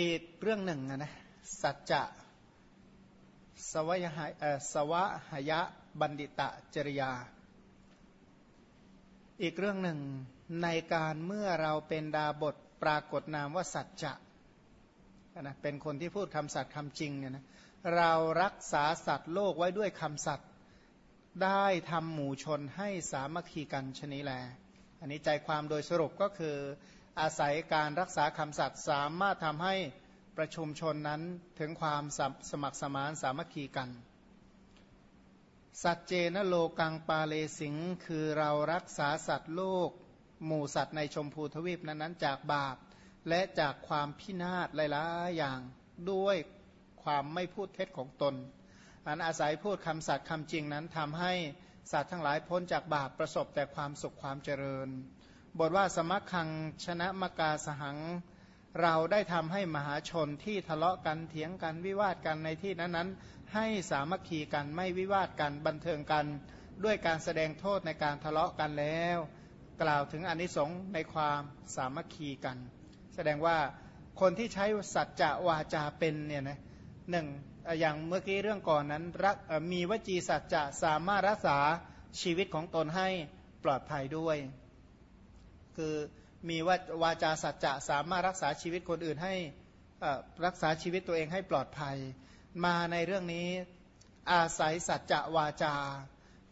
อีกเรื่องหนึ่งนะ สัจจะสวะหะสวะหยะบัณฑิตะจริยา อีกเรื่องหนึ่งในการเมื่อเราเป็นดาบทปรากฏนามว่าสัจจะนะเป็นคนที่พูดคำสัตย์คำจริงเนี่ยนะเรารักษาสัตว์โลกไว้ด้วยคำสัตย์ได้ทำหมู่ชนให้สามัคคีกันชนิแล อันนี้ใจความโดยสรุปก็คือ อาศัยการรักษาคำสัตย์สามารถทำให้ประชุมชนนั้นถึงความสมัครสมานสามัคคีกัน สัจเจนโลกังปาเลสิง คือเรารักษาสัตว์โลก หมู่สัตว์ในชมพูทวีปนั้นจากบาป และจากความพินาศหลายๆอย่างด้วยความไม่พูดเท็จของตน อันอาศัยพูดคำสัตย์คำจริงนั้นทำให้สัตว์ทั้งหลายพ้นจากบาปประสบแต่ความสุขความเจริญ บทว่าสมัคคังชนะมกาสหัง เราได้ทำให้มหาชนที่ทะเลาะกันเถียงกันวิวาทกันในที่นั้นๆ ให้สามัคคีกันไม่วิวาทกันบันเทิงกัน ด้วยการแสดงโทษในการทะเลาะกันแล้ว กล่าวถึงอนิสงส์ในความสามัคคีกัน แสดงว่าคนที่ใช้สัจจะวาจาเป็นเนี่ยนะหนึ่งอย่างเมื่อกี้เรื่องก่อนนั้นรักมีวจีสัจจะสามารถรักษาชีวิตของตนให้ปลอดภัยด้วย คือมีวาวาจาสัจจะสามารถรักษาชีวิตคนอื่นให้รักษาชีวิตตัวเองให้ปลอดภัย มาในเรื่องนี้อาศัยสัจจะวาจา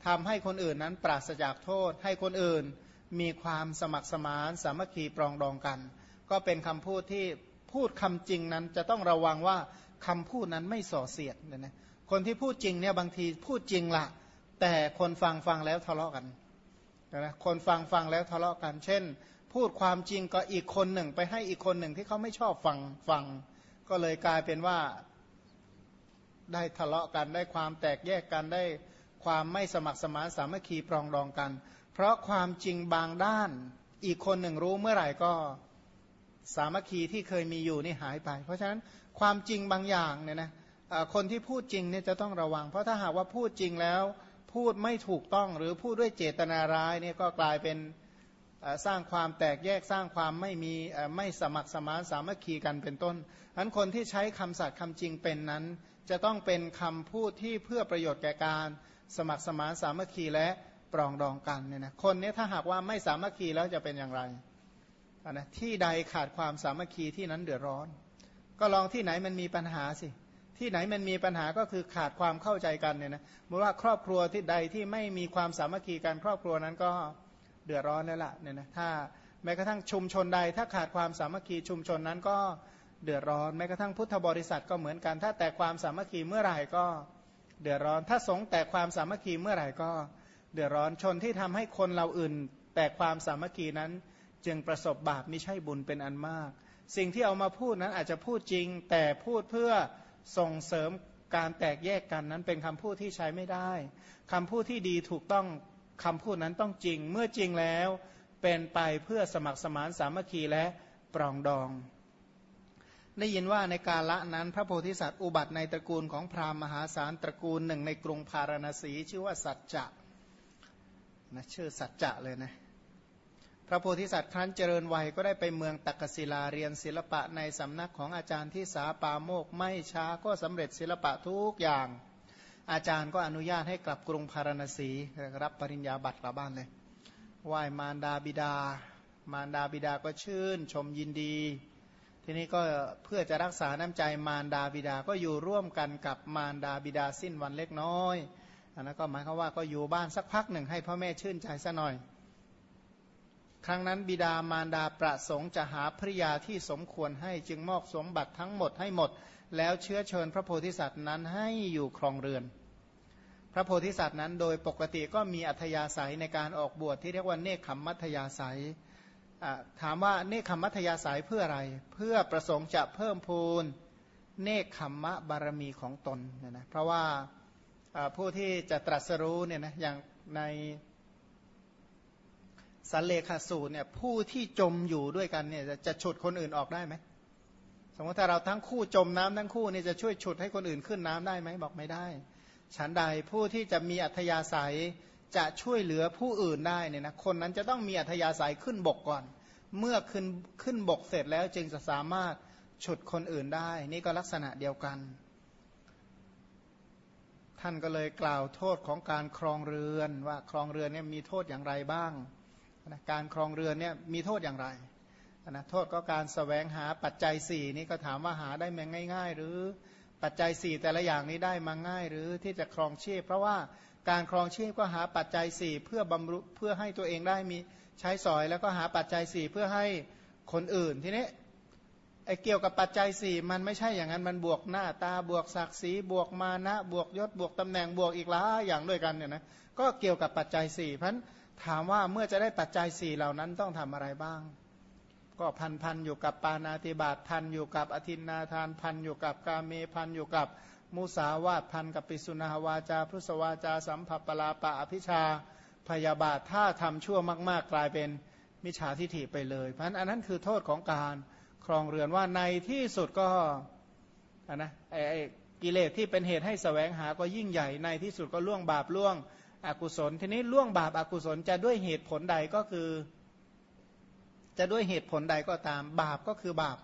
ทำให้คนอื่นนั้นปราศจากโทษ ให้คนอื่นมีความสมัครสมานสามัคคีปรองดองกัน ก็เป็นคำพูดที่พูดคำจริงนั้นจะต้องระวังว่าคำพูดนั้นไม่ส่อเสียดเนี่ยนะคนที่พูดจริงเนี่ยบางทีพูดจริงละแต่คนฟังฟังแล้วทะเลาะกัน นะคนฟังฟังแล้วทะเลาะกัน เช่น พูดความจริงก็อีกคนหนึ่ง ไปให้อีกคนหนึ่งที่เขาไม่ชอบฟังฟัง ก็เลยกลายเป็นว่าได้ทะเลาะกันได้ความแตกแยกกันได้ความไม่สมัครสมานสามัคคีปรองดองกัน เพราะความจริงบางด้าน อีกคนหนึ่งรู้เมื่อไหร่ก็สามัคคีที่เคยมีอยู่นี่หายไป เพราะฉะนั้นความจริงบางอย่างเนี่ยนะคนที่พูดจริงเนี่ยจะต้องระวัง เพราะถ้าหากว่าพูดจริงแล้ว พูดไม่ถูกต้องหรือพูดด้วยเจตนาร้ายเนี่ยก็กลายเป็นสร้างความแตกแยกสร้างความไม่มีไม่สมัครสมานสามัคคีกันเป็นต้นอันคนที่ใช้คำสัตย์คำจริงเป็นนั้น จะต้องเป็นคำพูดที่เพื่อประโยชน์แก่การสมัครสมานสามัคคีและปรองดองกันเนี่ยนะคนนี้ถ้าหากว่าไม่สามัคคีแล้วจะเป็นอย่างไรนะที่ใดขาดความสามัคคีที่นั้นเดือดร้อน ก็ลองที่ไหนมันมีปัญหาสิ ที่ไหนมันมีปัญหาก็คือขาดความเข้าใจกันเนี่ยนะเมื่อว่าครอบครัวที่ใดที่ไม่มีความสามัคคีกันครอบครัวนั้นก็เดือดร้อนแล้วล่ะเนี่ยนะถ้าแม้กระทั่งชุมชนใด ถ้าขาดความสามัคคีชุมชนนั้นก็เดือดร้อนแม้กระทั่งพุทธบริษัทก็เหมือนกัน ถ้าแต่ความสามัคคีเมื่อไหร่ก็เดือดร้อน ถ้าสงแต่ความสามัคคีเมื่อไหร่ก็เดือดร้อนชนที่ทำให้คนเราอื่น แต่ความสามัคคีนั้นจึงประสบบาปไม่ใช่บุญเป็นอันมาก สิ่งที่เอามาพูดนั้นอาจจะพูดจริง แต่พูดเพื่อ ส่งเสริมการแตกแยกกันนั้นเป็นคำพูดที่ใช้ไม่ได้คำพูดที่ดีถูกต้องคำพูดนั้นต้องจริง เมื่อจริงแล้วเป็นไปเพื่อสมัครสมานสามัคคีและปรองดอง ได้ยินว่าในกาละนั้น พระโพธิสัตว์อุบัติในตระกูลของพราหมณ์มหาศาลตระกูลหนึ่งในกรุงพาราณสีชื่อว่าสัจจะนะชื่อสัจจะเลยนะ พระโพธิสัตว์ครั้นเจริญวัยก็ได้ไปเมืองตักศิลาเรียนศิลปะในสำนักของอาจารย์ที่สาปาโมกไม่ช้าก็สำเร็จศิลปะทุกอย่าง อาจารย์ก็อนุญาตให้กลับกรุงพาราณสีรับปริญญาบัตรกลับบ้านเลยไหว้มารดาบิดา มารดาบิดาก็ชื่นชมยินดี ทีนี้ก็เพื่อจะรักษาน้ำใจมารดาบิดาก็อยู่ร่วมกันกับมารดาบิดาสิ้นวันเล็กน้อยอันนั้นก็หมายความว่าก็อยู่บ้านสักพักหนึ่งให้พ่อแม่ชื่นใจซะหน่อย ครั้งนั้นบิดามารดาประสงค์จะหาภริยาที่สมควรให้จึงมอบสมบัติทั้งหมดให้หมด แล้วเชื้อเชิญพระโพธิสัตว์นั้นให้อยู่ครองเรือน พระโพธิสัตว์นั้นโดยปกติก็มีอัธยาศัยในการออกบวชที่เรียกว่าเนคขมมัธยาศัยถามว่าเนคขมมัธยาศัยเพื่ออะไร เพื่อประสงค์จะเพิ่มพูนเนคขมมะบารมีของตนนะนะเพราะว่าผู้ที่จะตรัสรู้เนี่ยนะอย่างใน สันเลขาสูตรเนี่ยผู้ที่จมอยู่ด้วยกันเนี่ยจะฉุดคนอื่นออกได้ไหมสมมติถ้าเราทั้งคู่จมน้ำทั้งคู่เนี่ยจะช่วยฉุดให้คนอื่นขึ้นน้ำได้ไหมบอกไม่ได้ฉันใดผู้ที่จะมีอัธยาศัยจะช่วยเหลือผู้อื่นได้เนี่ยนะคนนั้นจะต้องมีอัธยาศัยขึ้นบกก่อน เมื่อขึ้นขึ้นบกเสร็จแล้วจึงจะสามารถฉุดคนอื่นได้ นี่ก็ลักษณะเดียวกัน ท่านก็เลยกล่าวโทษของการครองเรือนว่าครองเรือนเนี่ยมีโทษอย่างไรบ้าง นะการครองเรือนเนี่ยมีโทษอย่างไรนะโทษก็การสแสวงหาปัจจัยสี่นี่ก็ถามว่าหาได้มาง่าย ๆ หรือปัจจัยสี่แต่ละอย่างนี้ได้มาง่าย หรือที่จะครองชีพ เพราะว่าการครองชีพก็หาปัจจัยสี่เพื่อบำรุเพื่อให้ตัวเองได้มีใช้สอย แล้วก็หาปัจจัยสี่เพื่อให้คนอื่นทีนี้ไอ้เกี่ยวกับปัจจัยสี่มันไม่ใช่อย่างนั้นมันบวกหน้าตาบวกศักดิ์ศรีบวกมานะ บวกยศบวกตำแหน่งบวกอีกหลายอย่างด้วยกันเนี่ยนะก็เกี่ยวกับปัจจัยสี่เพราะ ถามว่าเมื่อจะได้ปัจจัยสี่เหล่านั้นต้องทำอะไรบ้าง ก็พันพันอยู่กับปานาติบาตพันอยู่กับอธินนาทานพันอยู่กับกาเมพันอยู่กับมุสาวาตพันกับปิสุนาวาจาพุสวาจาสัมผัสปลาปะอภิชาพยาบาทถ้าทำชั่วมากๆกลายเป็นมิจฉาทิฐิไปเลยเพราะฉะนั้นอันนั้นคือโทษของการครองเรือนว่าในที่สุดก็นะไอ้กิเลสที่เป็นเหตุให้สแสวงหาก็ยิ่งใหญ่ในที่สุดก็ล่วงบาปล่วง อกุศล ทีนี้ล่วงบาปอากุศลจะด้วยเหตุผลใดก็คือ จะด้วยเหตุผลใดก็ตาม บาปก็คือบาป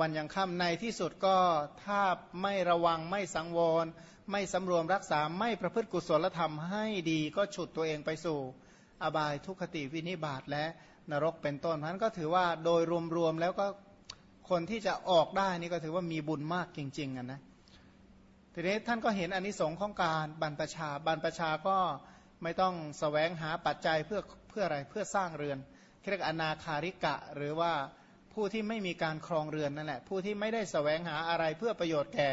วันยังค่ำในที่สุดก็ถ้าไม่ระวังไม่สังวร ไม่สำรวมรักษาไม่ประพฤติกุศลธรรมให้ดีก็ฉุดตัวเองไปสู่ อบายทุกขติวินิบาตและนรกเป็นต้นนั้นก็ถือว่าโดยรวมๆแล้วก็คนที่จะออกได้นี่ก็ถือว่ามีบุญมากจริงๆนะทีนี้ท่านก็เห็นอนนิสงส์ของการบรรพชาบรรพชาก็ ไม่ต้องสแสวงหาปัจจัยเพื่อเพื่ออะไรเพื่อสร้างเรือนเรียกอนาคาริกะ หรือว่าผู้ที่ไม่มีการครองเรือนนั่นแหละ ผู้ที่ไม่ได้สแสวงหาอะไรเพื่อประโยชน์แก่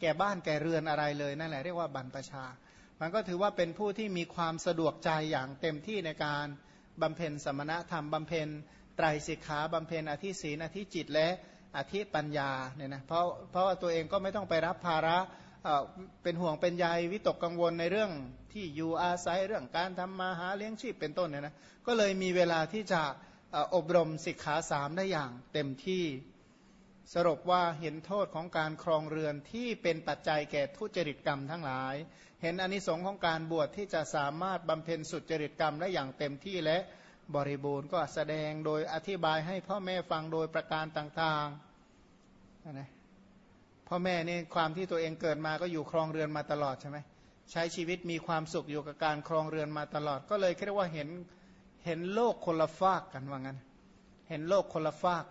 แก่บ้านแก่เรือนอะไรเลยนั่นแหละเรียกว่าบรรพชา มันก็ถือว่าเป็นผู้ที่มีความสะดวกใจอย่างเต็มที่ในการบำเพ็ญสมณธรรมบำเพ็ญไตรสิกขาบำเพ็ญอธิศีนอธิจิตและอธิปัญญาเนี่ยนะเพราะเพราะว่าตัวเองก็ไม่ต้องไปรับภาระ เป็นห่วงเป็นใยวิตกกังวลในเรื่องที่อยู่อาศัยเรื่องการทำมาหาเลี้ยงชีพเป็นต้นเนี่ยนะก็เลยมีเวลาที่จะอบรมสิกขาสามได้อย่างเต็มที่สรุปว่าเห็นโทษของการครองเรือนที่เป็นปัจจัยแก่ทุจริตกรรมทั้งหลาย เห็นอนิสงค์ของการบวชที่จะสามารถบำเพ็ญสุจริตกรรมได้อย่างเต็มที่และบริบูรณ์ก็แสดงโดยอธิบายให้พ่อแม่ฟังโดยประการต่างๆนะ พ่อแม่นี่ความที่ตัวเองเกิดมาก็อยู่ครองเรือนมาตลอดใช่ไหมใช้ชีวิตมีความสุขอยู่กับการครองเรือนมาตลอด ก็เลยเรียกว่าเห็นเห็นโลกคนละฟากกันว่างั้น เห็นโลกคนละฟาก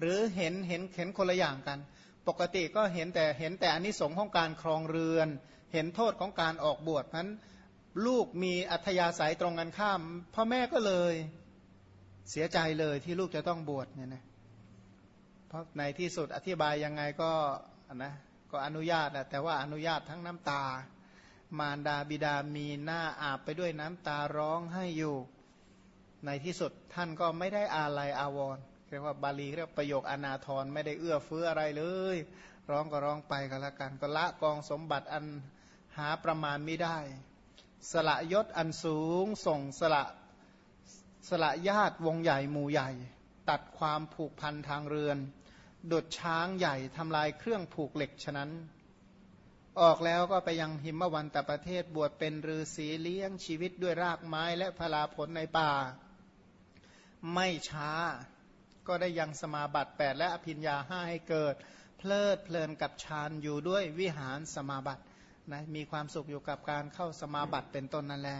หรือเห็นเห็นเห็นคนละอย่างกัน ปกติก็เห็นแต่เห็นแต่อนนิสงส์ของการครองเรือน เห็นโทษของการออกบวชนั้นลูกมีอัธยาศัยตรงกันข้าม พ่อแม่ก็เลยเสียใจเลยที่ลูกจะต้องบวชเนี่ยนะ เพราะในที่สุดอธิบายยังไงก็นะก็อนุญาตแต่ว่าอนุญาตทั้งน้ำตา มารดาบิดามีหน้าอาบไปด้วยน้ำตาร้องให้อยู่ในที่สุดท่านก็ไม่ได้อาลัยอาวรเรียกว่าบาลีเรียกประโยคอนาทรไม่ได้เอื้อเฟื้ออะไรเลย ร้องก็ร้องไปก็แล้วกัน ก็ละกองสมบัติอันหาประมาณไม่ได้ สละยศอันสูงส่งสละสละญาติวงใหญ่หมู่ใหญ่ ตัดความผูกพันทางเรือนดุดช้างใหญ่ทำลายเครื่องผูกเหล็กฉะนั้น ออกแล้วก็ไปยังหิมวันตประเทศบวชเป็นฤาษีเลี้ยงชีวิตด้วยรากไม้และพลาผลในป่า ไม่ช้าก็ได้ยังสมาบัติแปดและอภิญญาห้าให้เกิด เพลิดเพลินกับฌานอยู่ด้วยวิหารสมาบัตินะมีความสุขอยู่กับการเข้าสมาบัติเป็นต้นนั่นแหละ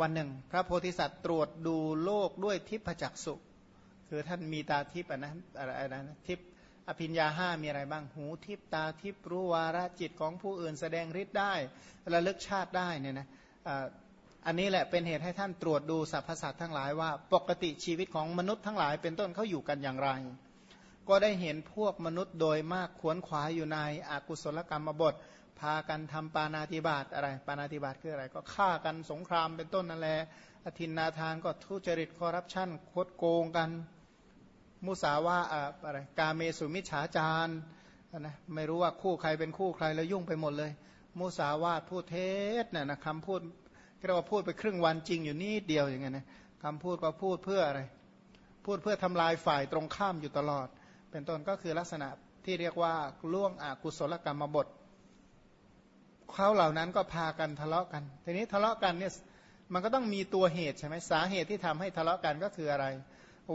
วันหนึ่ง พระโพธิสัตว์ตรวจดูโลกด้วยทิพจักสุ คือท่านมีตาทิพย์นะอะไรนะทิพย์อภิญญาห้ามีอะไรบ้างหูทิพตาทิพรู้วาระจิตของผู้อื่นแสดงฤทธิ์ได้ระลึกชาติได้เนี่ยนะอันนี้แหละเป็นเหตุให้ท่านตรวจดูสรรพสัตว์ทั้งหลายว่าปกติชีวิตของมนุษย์ทั้งหลายเป็นต้นเขาอยู่กันอย่างไร ก็ได้เห็นพวกมนุษย์โดยมากขวนขวายอยู่ในอกุศลกรรมบท พากันทำปานาติบาตอะไร ปานาติบาตคืออะไร ก็ฆ่ากันสงครามเป็นต้นนั่นแหละอธินนาทานก็ทุจริตคอร์รัปชันโคดโกงกัน มุสาวาอะไรกาเมสุมิฉาจารนะไม่รู้ว่าคู่ใครเป็นคู่ใครแล้วยุ่งไปหมดเลย มุสาวาทพูดเท็จเนี่ยนะคำพูดเรียกว่าพูดไปครึ่งวันจริงอยู่นิดเดียวอย่างเงี้ยนะคำพูดก็พูดเพื่ออะไร พูดเพื่อทำลายฝ่ายตรงข้ามอยู่ตลอด เป็นต้นก็คือลักษณะที่เรียกว่าล่วงอกุศลกรรมบทเขาเหล่านั้นก็พากันทะเลาะกัน ทีนี้ทะเลาะกันเนี่ยมันก็ต้องมีตัวเหตุใช่ไหมสาเหตุที่ทำให้ทะเลาะกันก็คืออะไร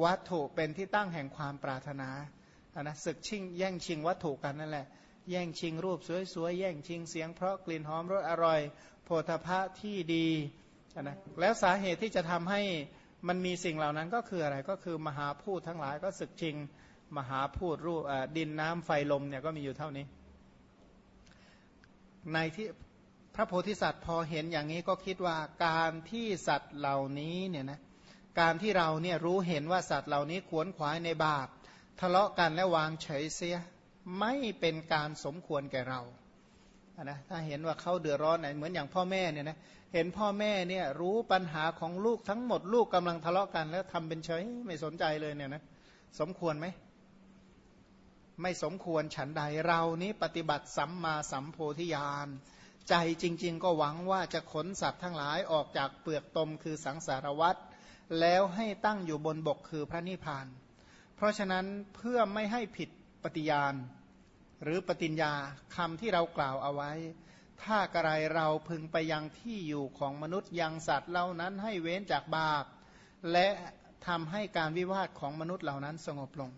วัตถุเป็นที่ตั้งแห่งความปรารถนาอันนะศึกชิงแย่งชิงวัตถุกันนั่นแหละ แย่งชิงรูปสวยๆ แย่งชิงเสียงเพราะกลิ่นหอมรสอร่อย โพธพะที่ดีนะแล้วสาเหตุที่จะทำให้มันมีสิ่งเหล่านั้นก็คืออะไรก็คือมหาพูดทั้งหลายก็ศึกชิงมหาพูดรูปดินน้ำไฟลมเนี่ยก็มีอยู่เท่านี้ ในที่พระโพธิสัตว์พอเห็นอย่างนี้ก็คิดว่าการที่สัตว์เหล่านี้เนี่ยนะ การที่เราเนี่ยรู้เห็นว่าสัตว์เหล่านี้ขวนขวายในบาป ทะเลาะกันและวางเฉยเสีย ไม่เป็นการสมควรแก่เรานะถ้าเห็นว่าเขาเดือดร้อนไหนเหมือนอย่างพ่อแม่เนี่ยนะเห็นพ่อแม่เนี่ยรู้ปัญหาของลูกทั้งหมดลูกกำลังทะเลาะกันแล้วทำเป็นเฉยไม่สนใจเลยเนี่ยนะสมควรไหมไม่สมควรฉันใดเรานี้ปฏิบัติสัมมาสัมโพธิญาณใจจริง ๆ ก็หวังว่าจะขนสัตว์ทั้งหลายออกจากเปลือกตมคือสังสารวัตร แล้วให้ตั้งอยู่บนบกคือพระนิพพาน เพราะฉะนั้นเพื่อไม่ให้ผิดปฏิญาณ หรือปฏิญญาคำที่เรากล่าวเอาไว้ ถ้ากระไรเราพึงไปยังที่อยู่ของมนุษย์ยังสัตว์เหล่านั้นให้เว้นจากบาป และทำให้การวิวาทของมนุษย์เหล่านั้นสงบลง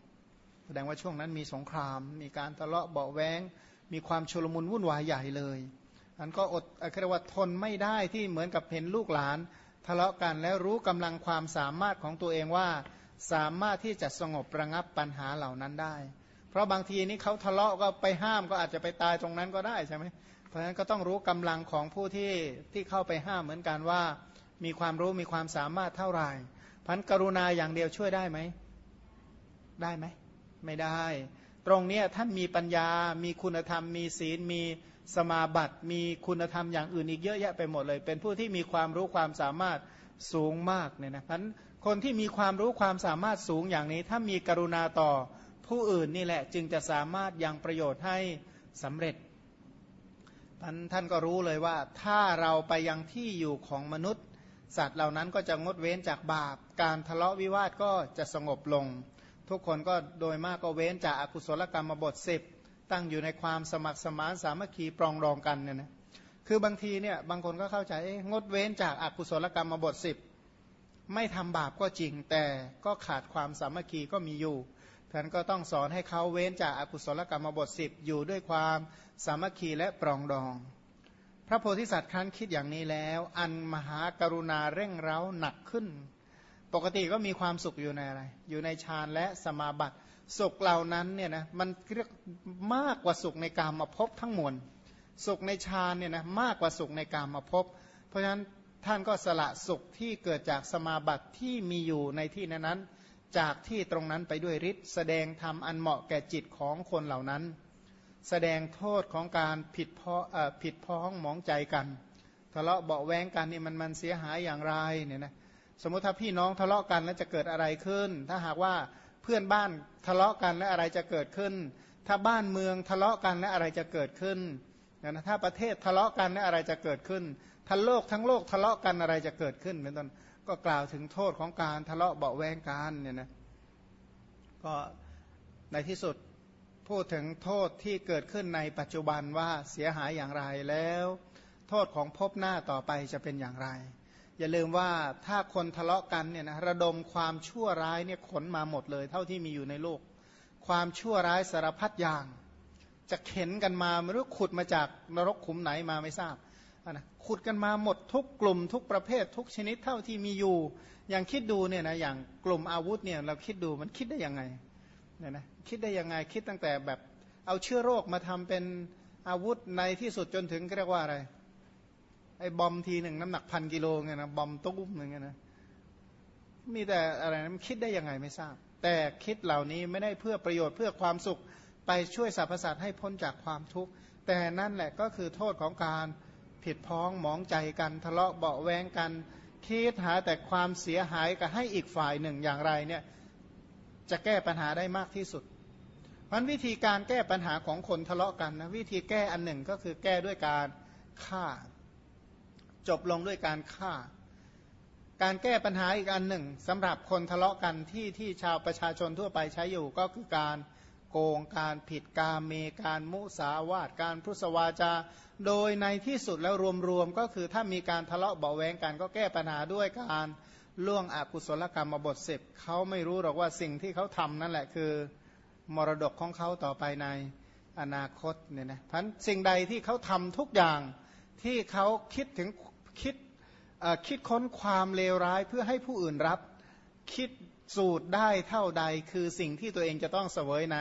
แสดงว่าช่วงนั้นมีสงคราม มีการทะเลาะเบาแวงมีความชุลมุนวุ่นวายใหญ่เลยอันก็อดเรียกว่าทนไม่ได้ที่เหมือนกับเห็นลูกหลาน ทะเลาะกันแล้วรู้กำลังความสามารถของตัวเองว่า สามารถที่จะสงบระงับปัญหาเหล่านั้นได้ เพราะบางทีนี้เขาทะเลาะก็ไปห้ามก็อาจจะไปตายตรงนั้นก็ได้ใช่ไหมเพราะฉะนั้นก็ต้องรู้กำลังของผู้ที่ที่เข้าไปห้ามเหมือนกันว่า มีความรู้มีความสามารถเท่าไหร่พันกรุณาอย่างเดียวช่วยได้ไหมได้ไหมไม่ได้ ตรงนี้ท่านมีปัญญา มีคุณธรรม มีศีลมี สมาบัติมีคุณธรรมอย่างอื่นอีกเยอะแยะไปหมดเลย เป็นผู้ที่มีความรู้ความสามารถสูงมากเนี่ยนะพันคนที่มีความรู้ความสามารถสูงอย่างนี้ ถ้ามีกรุณาต่อผู้อื่นนี่แหละ จึงจะสามารถยังประโยชน์ให้สำเร็จท่านท่านก็รู้เลยว่า ถ้าเราไปยังที่อยู่ของมนุษย์ สัตว์เหล่านั้นก็จะงดเว้นจากบาป การทะเลาะวิวาทก็จะสงบลง ทุกคนก็โดยมากก็เว้นจากอากุศลกรรมบทสิบ ตั้งอยู่ในความสมัครสมานสามัคคีปรองรองกันเนี่ยนะคือบางทีเนี่ยบางคนก็เข้าใจงดเว้นจากอากุศลกรรมมาบทสิบไม่ทำบาปก็จริง แต่ก็ขาดความสามัคคีก็มีอยู่ท่านก็ต้องสอนให้เขาเว้นจากอากุศลกรรมบทสิบอยู่ด้วยความสามัคคีและปรองดอง พระโพธิสัตว์ครั้นคิดอย่างนี้แล้ว อันมหากรุณาเร่งเร้าหนักขึ้น ปกติก็มีความสุขอยู่ในอะไร อยู่ในฌานและสมาบัติ สุขเหล่านั้นเนี่ยนะมันเรียกมากกว่าสุขในการมาพบทั้งมวลสุขในฌานเนี่ยนะมากกว่าสุขในการมาพบ เพราะฉะนั้นท่านก็สละสุขที่เกิดจากสมาบัติที่มีอยู่ในที่นั้นจากที่ตรงนั้นไปด้วยฤทธิ์แสดงธรรมอันเหมาะแก่จิตของคนเหล่านั้น แสดงโทษของการผิดพ้อผิดพ้องมองใจกันทะเลาะเบาแวงกันนี่มันมันเสียหายอย่างไรเนี่ยนะสมมติถ้าพี่น้องทะเลาะกันแล้วจะเกิดอะไรขึ้น ถ้าหากว่า เพื่อนบ้านทะเลาะกันและอะไรจะเกิดขึ้น ถ้าบ้านเมืองทะเลาะกันและอะไรจะเกิดขึ้นนะถ้าประเทศทะเลาะกันและอะไรจะเกิดขึ้นถ้าโลกทั้งโลกทะเลาะกันอะไรจะเกิดขึ้นเป็นต้นก็กล่าวถึงโทษของการทะเลาะเบาแวงกันเนี่ยนะก็ในที่สุดพูดถึงโทษที่เกิดขึ้นในปัจจุบันว่าเสียหายอย่างไรแล้ว โทษของพบหน้าต่อไปจะเป็นอย่างไร อย่าลืมว่าถ้าคนทะเลาะกันเนี่ยนะระดมความชั่วร้ายเนี่ยขนมาหมดเลย เท่าที่มีอยู่ในโลก ความชั่วร้ายสารพัดอย่าง จะเข็นกันมาไม่รู้ขุดมาจากนรกขุมไหนมาไม่ทราบนะขุดกันมาหมดทุกกลุ่มทุกประเภททุกชนิดเท่าที่มีอยู่ อย่างคิดดูเนี่ยนะอย่างกลุ่มอาวุธเนี่ยเราคิดดูมันคิดได้ยังไงเนี่ยนะคิดได้ยังไงคิดตั้งแต่แบบเอาเชื้อโรคมาทำเป็นอาวุธในที่สุดจนถึงเรียกว่าอะไร ไอ้บอมทีหนึ่งน้ำหนักพันกิโลเงี้ยนะบอมตุ้มอย่งเงี้ยนะมีแต่อะไรนะมันคิดได้ยังไงไม่ทราบ แต่คิดเหล่านี้ไม่ได้เพื่อประโยชน์เพื่อความสุขไปช่วยสรรพสัตว์ให้พ้นจากความทุกข์แต่นั่นแหละก็คือโทษของการผิดพ้องหมองใจกันทะเลาะเบาแวงกัน คิดหาแต่ความเสียหายกับให้อีกฝ่ายหนึ่งอย่างไรเนี่ยจะแก้ปัญหาได้มากที่สุดมันวิธีการแก้ปัญหาของคนทะเลาะกันนะวิธีแก้อันหนึ่งก็คือแก้ด้วยการฆ่า จบลงด้วยการฆ่า การแก้ปัญหาอีกอันหนึ่งสำหรับคนทะเลาะกันที่ที่ชาวประชาชนทั่วไปใช้อยู่ก็คือการโกงการผิดการเมการมุสาวาทการพุสวาจา โดยในที่สุดแล้วรวมๆก็คือถ้ามีการทะเลาะเบาแวงกันก็แก้ปัญหาด้วยการล่วงอกุศลกรรมมาบทเสพเขาไม่รู้หรอกว่าสิ่งที่เขาทำนั่นแหละคือ มรดกของเขาต่อไปในอนาคตเนี่ยนะพันสิ่งใดที่เขาทำทุกอย่างที่เขาคิดถึง คิดคิดค้นความเลวร้ายเพื่อให้ผู้อื่นรับ คิดสูตรได้เท่าใด คือสิ่งที่ตัวเองจะต้องเสวยใน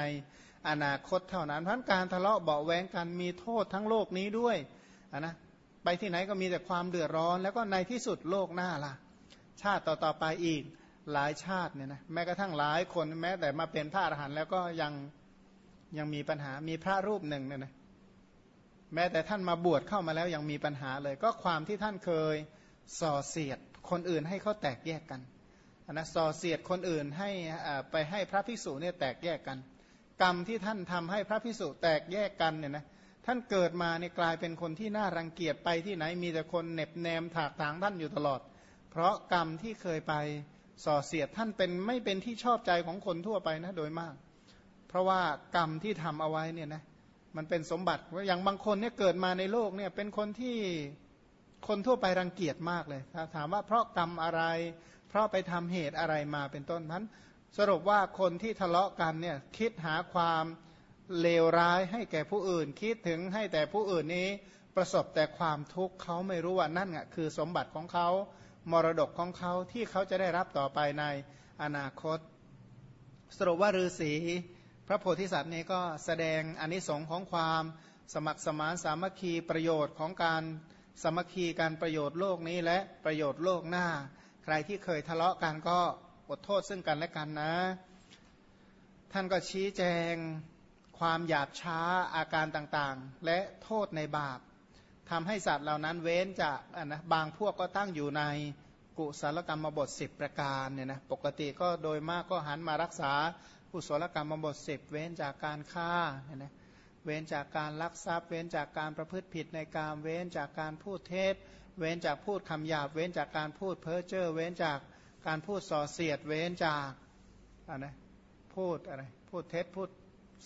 อนาคตเท่านั้นเพราะการทะเลาะเบาแวงกันมีโทษทั้งโลกนี้ด้วยนะไปที่ไหนก็มีแต่ความเดือดร้อน แล้วก็ในที่สุดโลกหน้าล่ะ ชาติต่อๆไปอีกหลายชาติเนี่ยนะแม้กระทั่งหลายคนแม้แต่มาเป็นพระอรหันต์แล้วก็ยังยังมีปัญหามีพระรูปหนึ่งเนี่ยนะ แม้แต่ท่านมาบวชเข้ามาแล้วยังมีปัญหาเลย ก็ความที่ท่านเคยส่อเสียดคนอื่นให้เขาแตกแยกกันนะส่อเสียดคนอื่นให้ไปให้พระภิกษุเนี่ยแตกแยกกัน กรรมที่ท่านทำให้พระภิกษุแตกแยกกันเนี่ยนะท่านเกิดมาเนี่ยกลายเป็นคนที่น่ารังเกียจไปที่ไหนมีแต่คนเน็บแนมถากถางท่านอยู่ตลอด เพราะกรรมที่เคยไปส่อเสียดท่านเป็นไม่เป็นที่ชอบใจของคนทั่วไปนะโดยมาก เพราะว่ากรรมที่ทำเอาไว้เนี่ยนะ มันเป็นสมบัติอย่างบางคนเนี่ยเกิดมาในโลกเนี่ยเป็นคนที่คนทั่วไปรังเกียจมากเลย ถามว่าเพราะกรรมอะไร เพราะไปทำเหตุอะไรมาเป็นต้นนั้นสรุปว่าคนที่ทะเลาะกันเนี่ยคิดหาความเลวร้ายให้แก่ผู้อื่น คิดถึงให้แต่ผู้อื่นนี้ประสบแต่ความทุกข์เขาไม่รู้ว่านั่นอะคือสมบัติของเขามรดกของเขาที่เขาจะได้รับต่อไปในอนาคต สรุปว่าฤาษี พระโพธิสัตว์นี้ก็แสดงอนิสงค์ของความสมัครสมานสามัคคีประโยชน์ของการสมัคคีการประโยชน์โลกนี้และประโยชน์โลกหน้า ใครที่เคยทะเลาะกันก็อดโทษซึ่งกันและกันนะ ท่านก็ชี้แจงความหยาบช้าอาการต่างๆ และโทษในบาปทำให้สัตว์เหล่านั้นเว้นจากนะบางพวกก็ตั้งอยู่ในกุศลกรรมบท 10 ประการเนี่ยนะปกติก็โดยมากก็หันมารักษา กุศลกรรมบท10เว้นจากการฆ่าเนี่ยนะเว้นจากการลักทรัพย์ เว้นจากการประพฤติผิดในการเว้นจากการพูดเท็จเว้นจากพูดคำหยาบ เว้นจากการพูดเพ้อเจ้อเว้นจากการพูดส่อเสียด เว้นจากอะไรพูดอะไรพูดเท็จพูด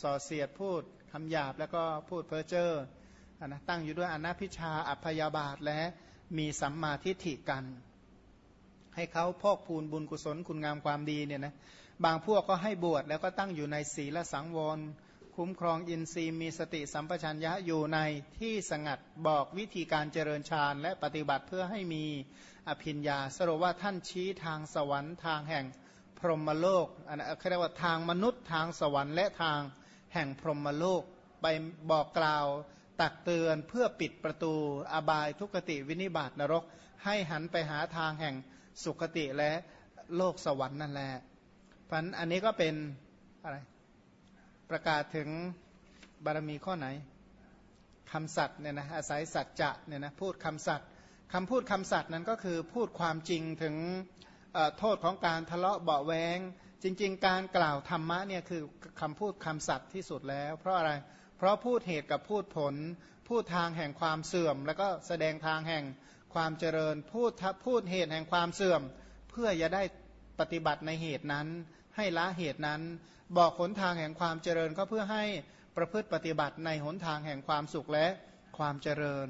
ส่อเสียดพูดคำหยาบแล้วก็พูดเพ้อเจ้อนะตั้งอยู่ด้วยอนัพิชาอัพยาบาทและมีสัมมาทิฏฐิกัน ให้เขาพอกพูนบุญกุศลคุณงามความดีเนี่ยนะบางพวกก็ให้บวชแล้วก็ตั้งอยู่ในศีลสังวร คุ้มครองอินทรีย์มีสติสัมปชัญญะอยู่ในที่สงัดบอกวิธีการเจริญฌานและปฏิบัติเพื่อให้มีอภิญญา สรุปว่าท่านชี้ทางสวรรค์ทางแห่งพรหมโลกอันนั้นเรียกว่าทางมนุษย์ทางสวรรค์และทางแห่งพรหมโลกไปบอกกล่าวตักเตือนเพื่อปิดประตูอบายทุกติวินิบาตนรก ให้หันไปหาทางแห่ง สุขติและโลกสวรรค์นั่นแหละพันอันนี้ก็เป็นอะไรประกาศถึงบารมีข้อไหนคำสัตย์เนี่ยนะอาศัยสัจจะเนี่ยนะพูดคำสัตย์คำพูดคำสัตย์นั้นก็คือพูดความจริงถึงโทษของการทะเลาะเบาแวงจริง ๆ การกล่าวธรรมะเนี่ยคือคำพูดคำสัตย์ที่สุดแล้ว เพราะอะไร เพราะพูดเหตุกับพูดผล พูดทางแห่งความเสื่อม แล้วก็แสดงทางแห่ง ความเจริญพูดพูดเหตุแห่งความเสื่อม เพื่อจะได้ปฏิบัติในเหตุนั้น ให้ละเหตุนั้น บอกหนทางแห่งความเจริญก็เพื่อให้ประพฤติปฏิบัติในหนทางแห่งความสุขและความเจริญ